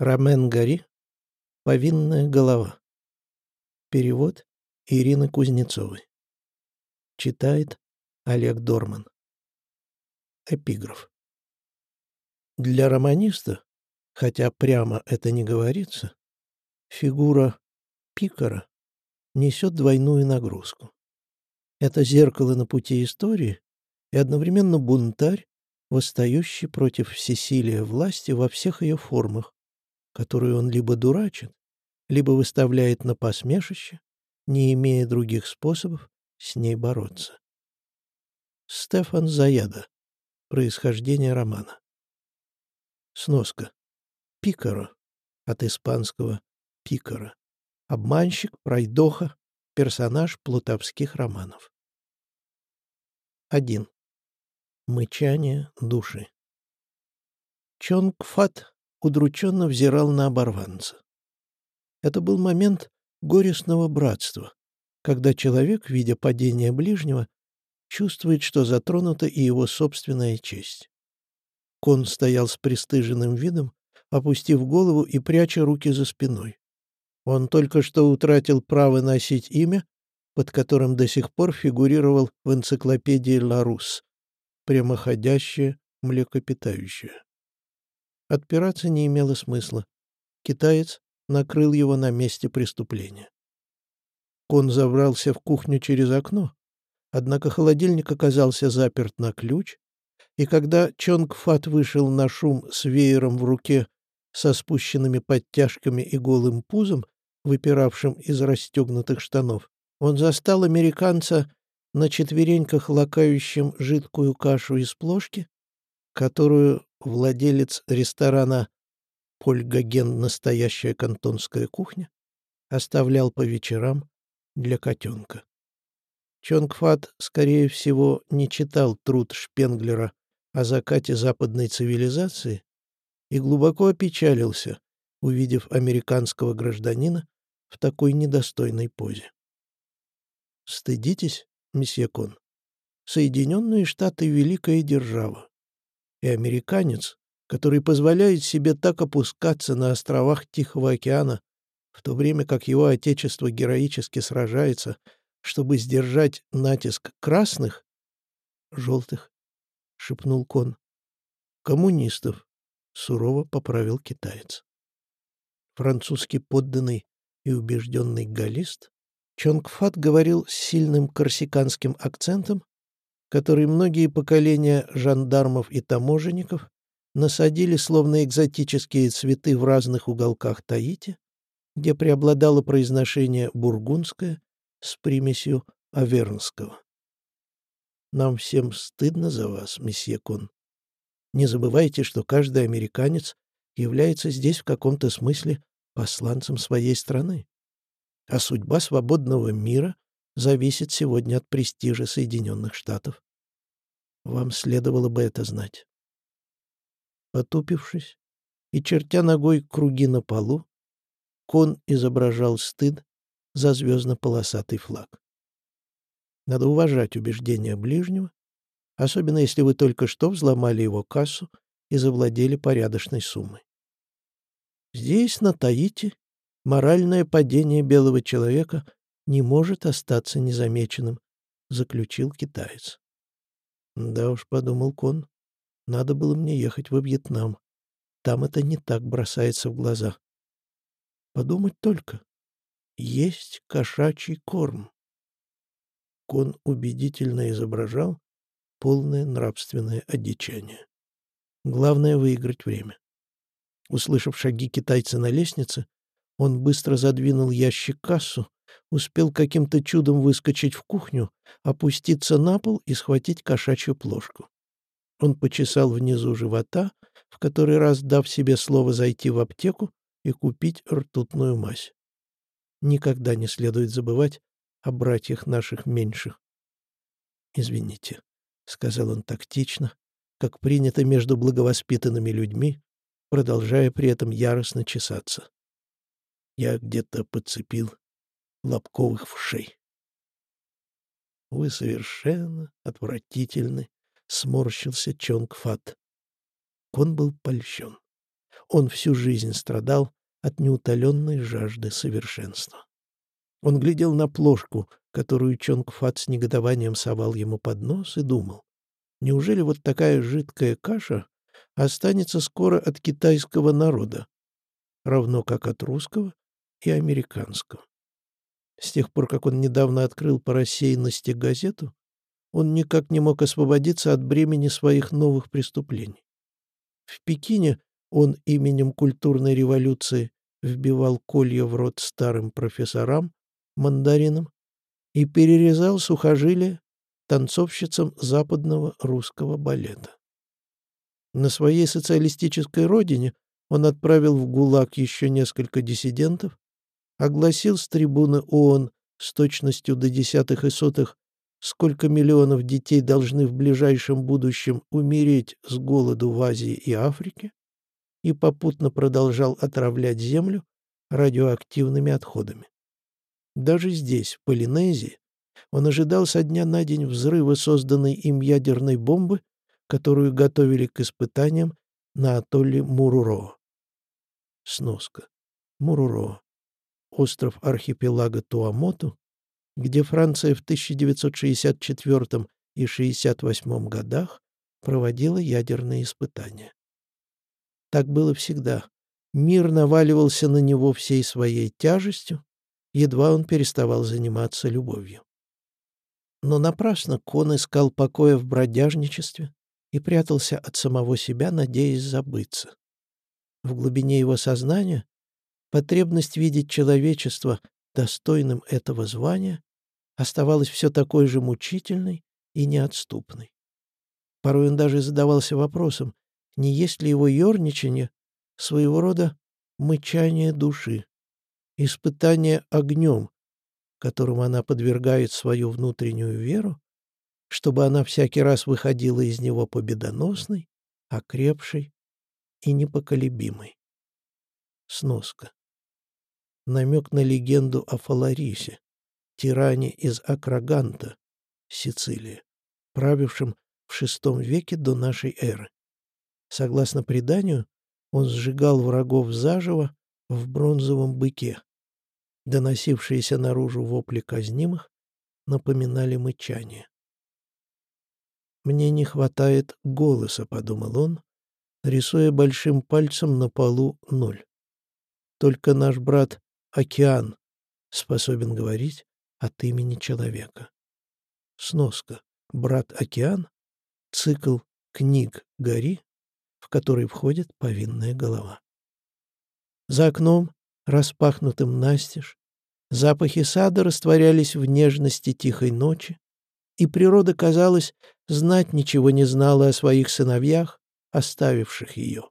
Ромен Гори «Повинная голова». Перевод Ирины Кузнецовой. Читает Олег Дорман. Эпиграф. Для романиста, хотя прямо это не говорится, фигура Пикара несет двойную нагрузку. Это зеркало на пути истории и одновременно бунтарь, восстающий против всесилия власти во всех ее формах, которую он либо дурачит, либо выставляет на посмешище, не имея других способов с ней бороться. Стефан Заяда. Происхождение романа. Сноска. Пикаро. От испанского «пикаро». Обманщик, пройдоха, персонаж плутовских романов. 1. Мычание души. Чонг Фат удрученно взирал на оборванца. Это был момент горестного братства, когда человек, видя падение ближнего, чувствует, что затронута и его собственная честь. Кон стоял с пристыженным видом, опустив голову и пряча руки за спиной. Он только что утратил право носить имя, под которым до сих пор фигурировал в энциклопедии «Ларус» — прямоходящее млекопитающее. Отпираться не имело смысла. Китаец накрыл его на месте преступления. Кон забрался в кухню через окно, однако холодильник оказался заперт на ключ, и когда Чонг Фат вышел на шум с веером в руке, со спущенными подтяжками и голым пузом, выпиравшим из расстегнутых штанов, он застал американца на четвереньках лакающим жидкую кашу из плошки, которую владелец ресторана «Поль Гоген. Настоящая кантонская кухня» оставлял по вечерам для котенка. Чонгфат, скорее всего, не читал труд Шпенглера о закате западной цивилизации и глубоко опечалился, увидев американского гражданина в такой недостойной позе. «Стыдитесь, месье Кон? Соединенные Штаты — великая держава и американец, который позволяет себе так опускаться на островах Тихого океана, в то время как его отечество героически сражается, чтобы сдержать натиск красных, желтых, — шепнул Кон. Коммунистов, — сурово поправил китаец. Французский подданный и убежденный галлист, Чонгфат говорил с сильным корсиканским акцентом, который многие поколения жандармов и таможенников насадили словно экзотические цветы в разных уголках Таити, где преобладало произношение бургундское с примесью авернского. Нам всем стыдно за вас, месье Кон. Не забывайте, что каждый американец является здесь в каком-то смысле посланцем своей страны. А судьба свободного мира зависит сегодня от престижа Соединенных Штатов. Вам следовало бы это знать. Потупившись и чертя ногой круги на полу, кон изображал стыд за звездно-полосатый флаг. Надо уважать убеждения ближнего, особенно если вы только что взломали его кассу и завладели порядочной суммой. Здесь, на Таити, моральное падение белого человека не может остаться незамеченным, заключил китаец. Да уж, подумал Кон, надо было мне ехать во Вьетнам. Там это не так бросается в глаза. Подумать только. Есть кошачий корм. Кон убедительно изображал полное нравственное одичание. Главное — выиграть время. Услышав шаги китайца на лестнице, он быстро задвинул ящик кассу успел каким-то чудом выскочить в кухню, опуститься на пол и схватить кошачью плошку. Он почесал внизу живота, в который раз дав себе слово зайти в аптеку и купить ртутную мазь. Никогда не следует забывать о братьях наших меньших. «Извините», — сказал он тактично, как принято между благовоспитанными людьми, продолжая при этом яростно чесаться. Я где-то подцепил лобковых вшей. «Вы совершенно отвратительны», — сморщился Чонг Фат. Он был польщен. он всю жизнь страдал от неутоленной жажды совершенства. Он глядел на плошку, которую Чонг Фат с негодованием совал ему под нос, и думал, неужели вот такая жидкая каша останется скоро от китайского народа, равно как от русского и американского. С тех пор, как он недавно открыл по рассеянности газету, он никак не мог освободиться от бремени своих новых преступлений. В Пекине он именем культурной революции вбивал колья в рот старым профессорам, мандаринам и перерезал сухожилия танцовщицам западного русского балета. На своей социалистической родине он отправил в ГУЛАГ еще несколько диссидентов, огласил с трибуны ООН с точностью до десятых и сотых, сколько миллионов детей должны в ближайшем будущем умереть с голоду в Азии и Африке, и попутно продолжал отравлять Землю радиоактивными отходами. Даже здесь, в Полинезии, он ожидал со дня на день взрыва созданной им ядерной бомбы, которую готовили к испытаниям на атолле Муруро. Сноска. Муруро остров архипелага Туамоту, где Франция в 1964 и 1968 годах проводила ядерные испытания. Так было всегда. Мир наваливался на него всей своей тяжестью, едва он переставал заниматься любовью. Но напрасно Кон искал покоя в бродяжничестве и прятался от самого себя, надеясь забыться. В глубине его сознания Потребность видеть человечество достойным этого звания оставалась все такой же мучительной и неотступной. Порой он даже задавался вопросом, не есть ли его ерничание своего рода мычание души, испытание огнем, которым она подвергает свою внутреннюю веру, чтобы она всякий раз выходила из него победоносной, окрепшей и непоколебимой. Сноска намек на легенду о Фаларисе, тиране из Акраганта, Сицилия, правившем в VI веке до нашей эры. Согласно преданию, он сжигал врагов заживо в бронзовом быке. Доносившиеся наружу вопли казнимых напоминали мычание. «Мне не хватает голоса», — подумал он, рисуя большим пальцем на полу ноль. Только наш брат Океан способен говорить от имени человека. Сноска. Брат Океан. Цикл книг Гори, в который входит повинная голова. За окном, распахнутым настежь, запахи сада растворялись в нежности тихой ночи, и природа, казалось, знать ничего не знала о своих сыновьях, оставивших ее.